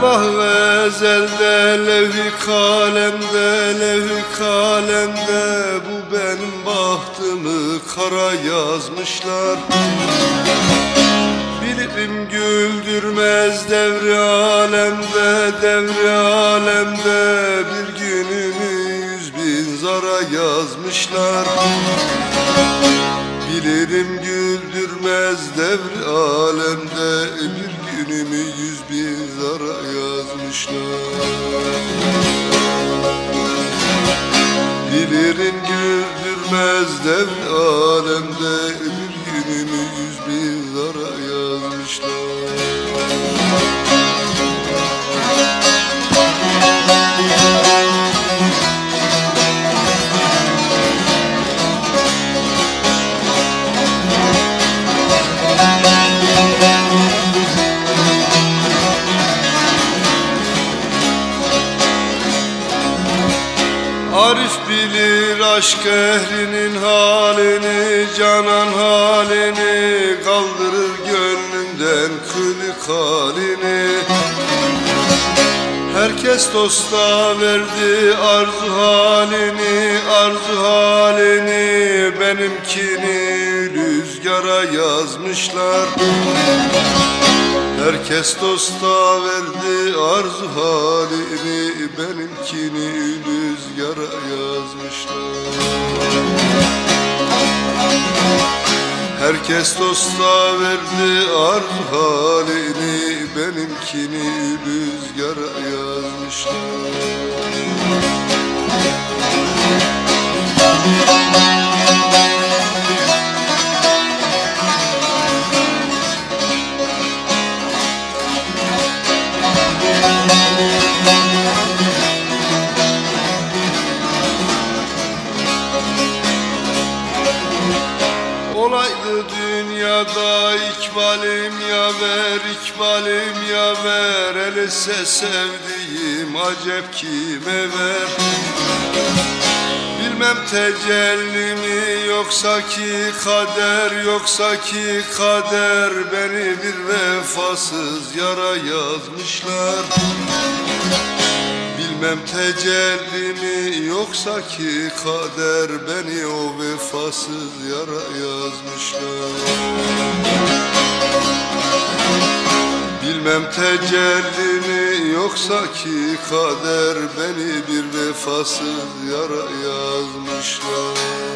Erbah ve ezelde levh-i kalemde levh-i kalemde. Bu benim bahtımı kara yazmışlar. Bilirim güldürmez devri alemde devri alemde. Bir günümü yüz bin zara yazmışlar. Bilirim güldürmez devri alemde. Bir günümü yüz bin Bilirim güldürmez devri alemde Bir günümü yüz bin zara yazmışlar Arif bilir aşk ehlinin halini Canan halini Kaldırır gönlümden kırık halini. Herkes dosta verdi arzu halini Arzu halini. Benimkini rüzgara yazmışlar Herkes dosta verdi arzu halini Benimkini rüzgara yazmışlar. Herkes dosta verdi arzu halini Benimkini rüzgara yazmışlar Olaydı dünyada ikbalim yaver, ikbalim yaver Elise sevdiğim acep kime ver? Bilmem tecelli mi yoksa ki kader Yoksa ki kader. Beni bir vefasız yara yazmışlar Bilmem tecelli mi yoksa ki kader beni o vefasız yara yazmışlar. Bilmem tecelli mi yoksa ki kader beni bir vefasız yara yazmışlar